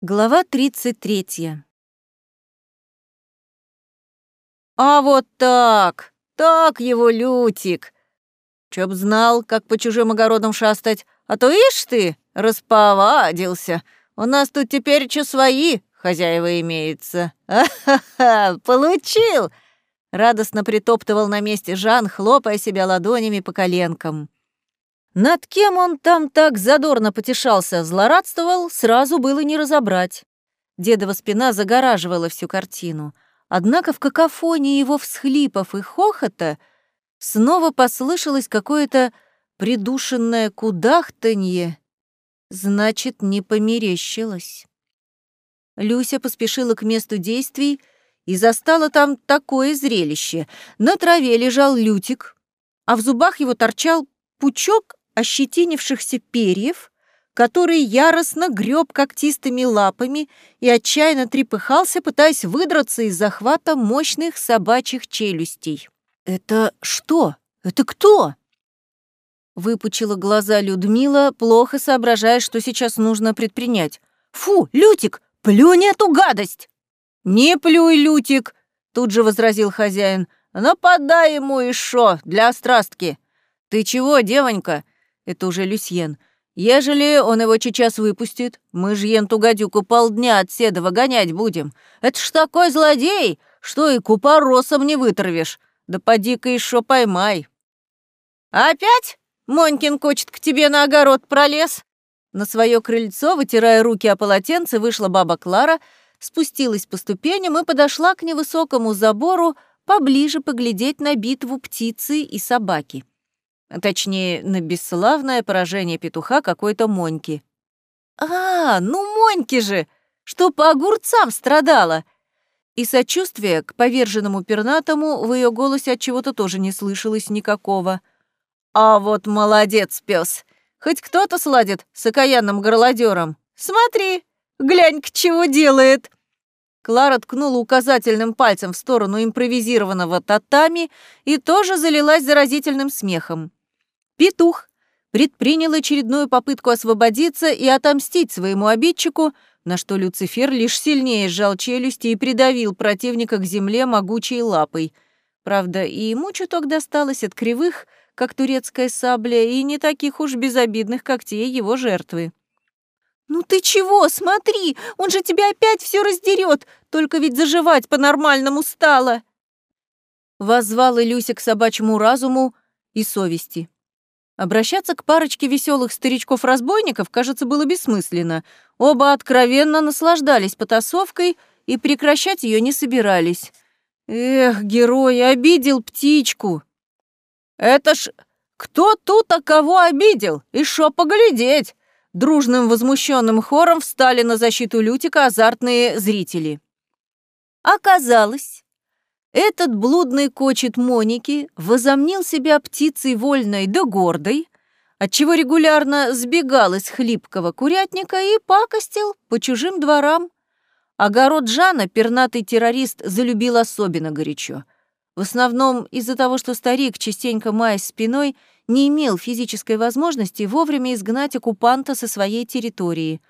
Глава 33. А вот так, так его лютик. Чё б знал, как по чужим огородам шастать, а то ишь ты, расповадился. У нас тут теперь чё свои хозяева имеются. А-ха-ха, получил! Радостно притоптывал на месте Жан, хлопая себя ладонями по коленкам. Над кем он там так задорно потешался, злорадствовал, сразу было не разобрать. Дедова спина загораживала всю картину. Однако в какофонии его всхлипов и хохота снова послышалось какое-то придушенное кудахтанье. Значит, не померещилось. Люся поспешила к месту действий и застала там такое зрелище. На траве лежал лютик, а в зубах его торчал пучок ощетинившихся перьев, который яростно греб когтистыми лапами и отчаянно трепыхался, пытаясь выдраться из захвата мощных собачьих челюстей. «Это что? Это кто?» Выпучила глаза Людмила, плохо соображая, что сейчас нужно предпринять. «Фу, Лютик, плюнь эту гадость!» «Не плюй, Лютик!» — тут же возразил хозяин. «Нападай ему еще для острастки!» «Ты чего, девонька?» Это уже Люсьен. Ежели он его сейчас выпустит, мы ж енту гадюку полдня от седова гонять будем. Это ж такой злодей, что и купоросом не вытравишь. Да поди-ка еще поймай. Опять? Монькин кочет к тебе на огород пролез? На свое крыльцо, вытирая руки о полотенце, вышла баба Клара, спустилась по ступеням и подошла к невысокому забору поближе поглядеть на битву птицы и собаки. Точнее, на бесславное поражение петуха какой-то Моньки. «А, ну Моньки же! Что по огурцам страдала!» И сочувствие к поверженному пернатому в ее голосе от чего-то тоже не слышалось никакого. «А вот молодец, пес! Хоть кто-то сладит с окаянным горлодером. Смотри, глянь, к чего делает!» Клара ткнула указательным пальцем в сторону импровизированного татами и тоже залилась заразительным смехом. Петух предпринял очередную попытку освободиться и отомстить своему обидчику, на что Люцифер лишь сильнее сжал челюсти и придавил противника к земле могучей лапой. Правда, и ему чуток досталось от кривых, как турецкая сабля, и не таких уж безобидных когтей его жертвы. «Ну ты чего? Смотри, он же тебя опять все раздерет, только ведь заживать по-нормальному стало!» Возвал Илюся к собачьему разуму и совести. Обращаться к парочке веселых старичков-разбойников, кажется, было бессмысленно. Оба откровенно наслаждались потасовкой и прекращать ее не собирались. Эх, герой, обидел птичку. Это ж кто тут, а кого обидел? И шо поглядеть? Дружным возмущенным хором встали на защиту Лютика азартные зрители. Оказалось, этот блудный кочет Моники возомнил себя птицей вольной да гордой, отчего регулярно сбегал из хлипкого курятника и пакостил по чужим дворам. Огород Жана пернатый террорист залюбил особенно горячо. В основном из-за того, что старик, частенько маясь спиной, не имел физической возможности вовремя изгнать оккупанта со своей территории.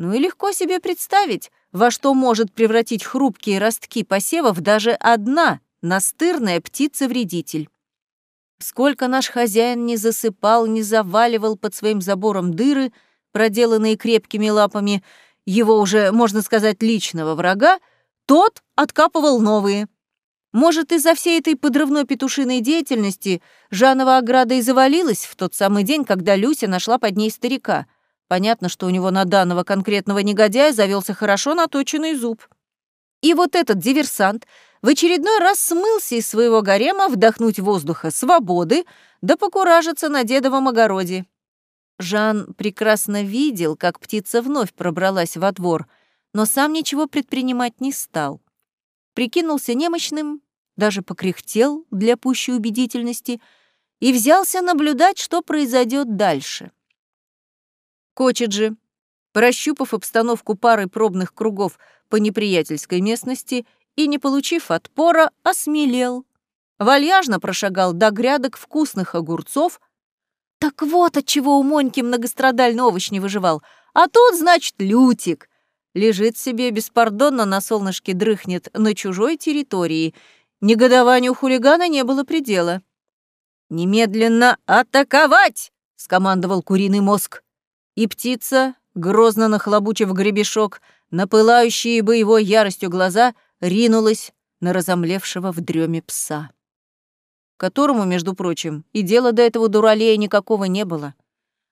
Ну и легко себе представить, во что может превратить хрупкие ростки посевов даже одна настырная птица-вредитель. Сколько наш хозяин не засыпал, не заваливал под своим забором дыры, проделанные крепкими лапами его уже, можно сказать, личного врага, тот откапывал новые. Может, из-за всей этой подрывной петушиной деятельности Жанова ограда и завалилась в тот самый день, когда Люся нашла под ней старика — Понятно, что у него на данного конкретного негодяя завелся хорошо наточенный зуб. И вот этот диверсант в очередной раз смылся из своего гарема вдохнуть воздуха свободы да покуражиться на дедовом огороде. Жан прекрасно видел, как птица вновь пробралась во двор, но сам ничего предпринимать не стал. Прикинулся немощным, даже покряхтел для пущей убедительности и взялся наблюдать, что произойдет дальше. Кочеджи, прощупав обстановку пары пробных кругов по неприятельской местности и не получив отпора, осмелел. Вальяжно прошагал до грядок вкусных огурцов. Так вот, отчего у Моньки многострадальный овощ не выживал. А тут, значит, лютик. Лежит себе беспардонно на солнышке дрыхнет на чужой территории. Негодованию хулигана не было предела. «Немедленно атаковать!» — скомандовал куриный мозг. И птица, грозно нахлобучив гребешок, на пылающие боевой яростью глаза, ринулась на разомлевшего в дреме пса. Которому, между прочим, и дела до этого дуралея никакого не было.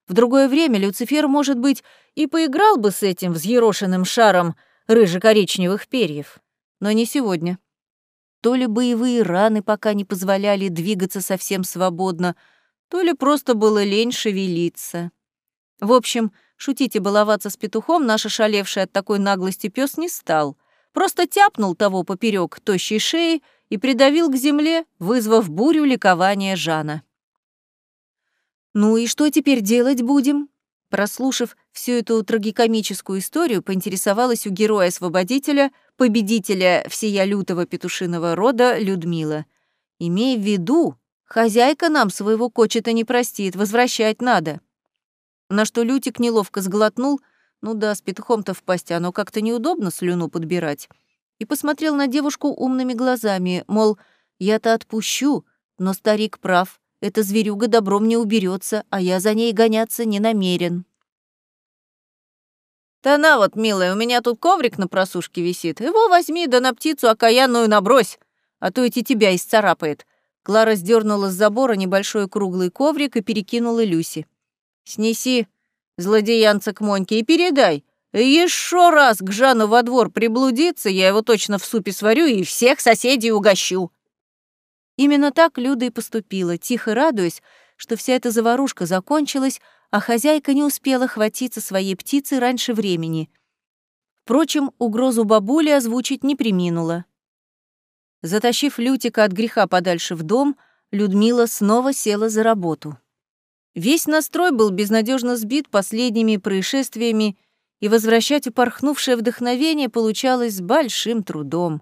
В другое время Люцифер, может быть, и поиграл бы с этим взъерошенным шаром рыже-коричневых перьев. Но не сегодня. То ли боевые раны пока не позволяли двигаться совсем свободно, то ли просто было лень шевелиться. В общем, шутить и баловаться с петухом наш ошалевший от такой наглости пес не стал. Просто тяпнул того поперек тощей шеи и придавил к земле, вызвав бурю ликования Жана. «Ну и что теперь делать будем?» Прослушав всю эту трагикомическую историю, поинтересовалась у героя-освободителя, победителя всея лютого петушиного рода Людмила. «Имей в виду, хозяйка нам своего кочета не простит, возвращать надо». На что Лютик неловко сглотнул, ну да, с петухом-то в пасти оно как-то неудобно слюну подбирать, и посмотрел на девушку умными глазами, мол, я-то отпущу, но старик прав, эта зверюга добром не уберется, а я за ней гоняться не намерен. «Да на вот, милая, у меня тут коврик на просушке висит. Его возьми, да на птицу окаянную набрось, а то эти тебя исцарапает». Клара сдернула с забора небольшой круглый коврик и перекинула Люси. «Снеси злодеянца к Моньке и передай. Еще раз к Жану во двор приблудиться, я его точно в супе сварю и всех соседей угощу». Именно так Люда и поступила, тихо радуясь, что вся эта заварушка закончилась, а хозяйка не успела хватиться своей птицы раньше времени. Впрочем, угрозу бабули озвучить не приминула. Затащив Лютика от греха подальше в дом, Людмила снова села за работу. Весь настрой был безнадежно сбит последними происшествиями, и возвращать упорхнувшее вдохновение получалось с большим трудом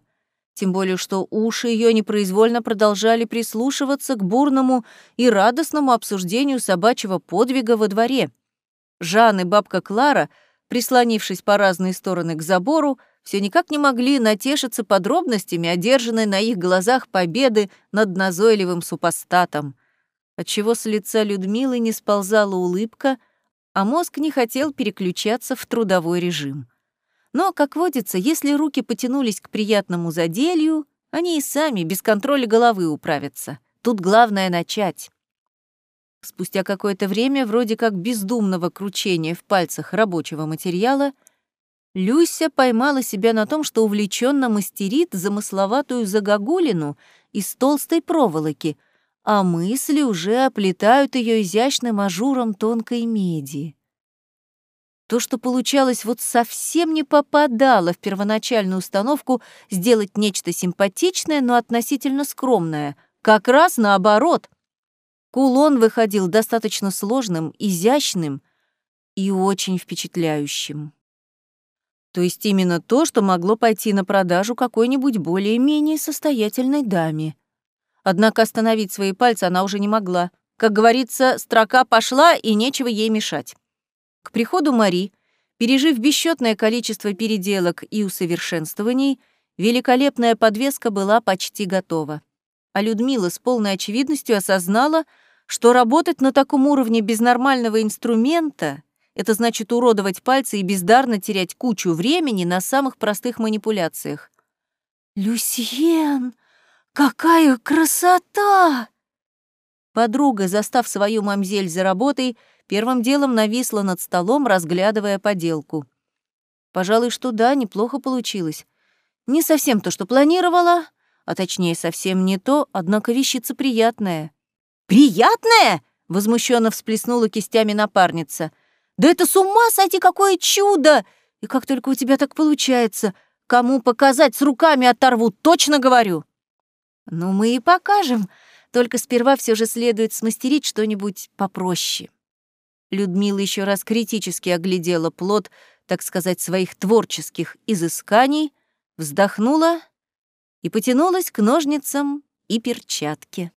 тем более что уши ее непроизвольно продолжали прислушиваться к бурному и радостному обсуждению собачьего подвига во дворе. Жан и бабка Клара, прислонившись по разные стороны к забору, все никак не могли натешиться подробностями одержанной на их глазах победы над назойливым супостатом, отчего с лица Людмилы не сползала улыбка, а мозг не хотел переключаться в трудовой режим. Но, как водится, если руки потянулись к приятному заделью, они и сами без контроля головы управятся. Тут главное начать. Спустя какое-то время, вроде как бездумного кручения в пальцах рабочего материала, Люся поймала себя на том, что увлеченно мастерит замысловатую загогулину из толстой проволоки, а мысли уже оплетают ее изящным ажуром тонкой меди. То, что получалось вот совсем не попадало в первоначальную установку сделать нечто симпатичное, но относительно скромное. Как раз наоборот. Кулон выходил достаточно сложным, изящным и очень впечатляющим. То есть именно то, что могло пойти на продажу какой-нибудь более-менее состоятельной даме. Однако остановить свои пальцы она уже не могла. Как говорится, строка пошла, и нечего ей мешать. К приходу Мари, пережив бесчетное количество переделок и усовершенствований, великолепная подвеска была почти готова. А Людмила с полной очевидностью осознала, что работать на таком уровне без нормального инструмента — это значит уродовать пальцы и бездарно терять кучу времени на самых простых манипуляциях. «Люсьен, какая красота!» Подруга, застав свою мамзель за работой, первым делом нависла над столом, разглядывая поделку. Пожалуй, что да, неплохо получилось. Не совсем то, что планировала, а точнее совсем не то, однако вещица приятная. «Приятная?» — возмущенно всплеснула кистями напарница. «Да это с ума сойти, какое чудо! И как только у тебя так получается, кому показать с руками оторву, точно говорю!» «Ну, мы и покажем, только сперва все же следует смастерить что-нибудь попроще». Людмила еще раз критически оглядела плод, так сказать, своих творческих изысканий, вздохнула и потянулась к ножницам и перчатке.